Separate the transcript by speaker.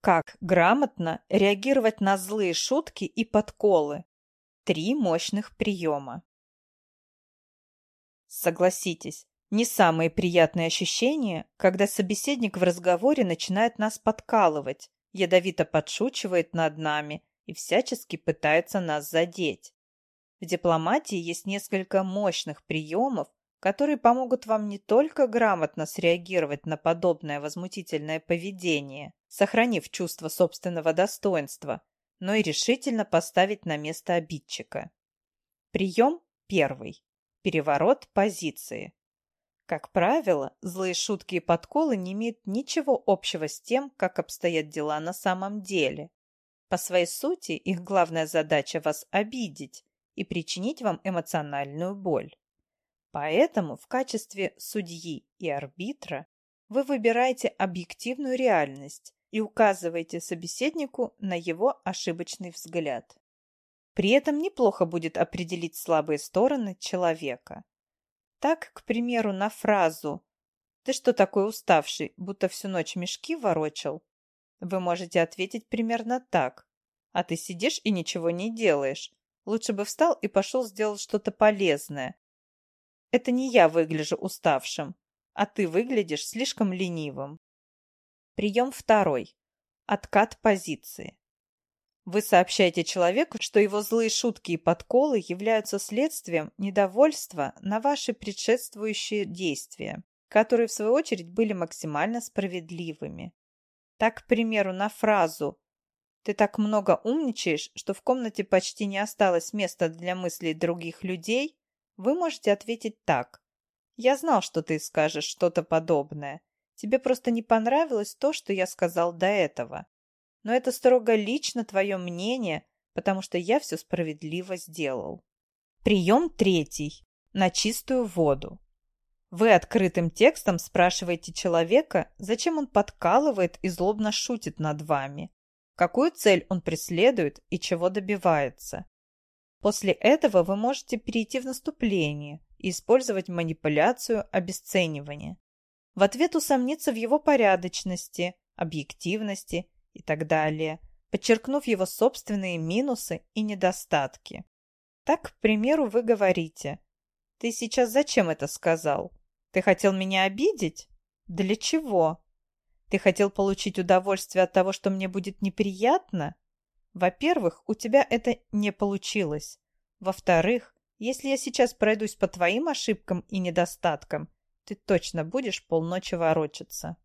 Speaker 1: Как грамотно реагировать на злые шутки и подколы? Три мощных приема. Согласитесь, не самые приятные ощущения, когда собеседник в разговоре начинает нас подкалывать, ядовито подшучивает над нами и всячески пытается нас задеть. В дипломатии есть несколько мощных приемов, которые помогут вам не только грамотно среагировать на подобное возмутительное поведение, сохранив чувство собственного достоинства, но и решительно поставить на место обидчика. Прием первый. Переворот позиции. Как правило, злые шутки и подколы не имеют ничего общего с тем, как обстоят дела на самом деле. По своей сути, их главная задача – вас обидеть и причинить вам эмоциональную боль. Поэтому в качестве судьи и арбитра вы выбираете объективную реальность и указываете собеседнику на его ошибочный взгляд. При этом неплохо будет определить слабые стороны человека. Так, к примеру, на фразу «Ты что такой уставший, будто всю ночь мешки ворочал?» Вы можете ответить примерно так. «А ты сидишь и ничего не делаешь. Лучше бы встал и пошел сделать что-то полезное, это не я выгляжу уставшим, а ты выглядишь слишком ленивым. Прием второй. Откат позиции. Вы сообщаете человеку, что его злые шутки и подколы являются следствием недовольства на ваши предшествующие действия, которые, в свою очередь, были максимально справедливыми. Так, к примеру, на фразу «Ты так много умничаешь, что в комнате почти не осталось места для мыслей других людей» Вы можете ответить так. Я знал, что ты скажешь что-то подобное. Тебе просто не понравилось то, что я сказал до этого. Но это строго лично твое мнение, потому что я все справедливо сделал. Прием третий. На чистую воду. Вы открытым текстом спрашиваете человека, зачем он подкалывает и злобно шутит над вами, какую цель он преследует и чего добивается. После этого вы можете перейти в наступление и использовать манипуляцию обесценивания. В ответ усомниться в его порядочности, объективности и так далее, подчеркнув его собственные минусы и недостатки. Так, к примеру, вы говорите «Ты сейчас зачем это сказал? Ты хотел меня обидеть? Для чего? Ты хотел получить удовольствие от того, что мне будет неприятно? Во-первых, у тебя это не получилось. Во-вторых, если я сейчас пройдусь по твоим ошибкам и недостаткам, ты точно будешь полночи ворочаться.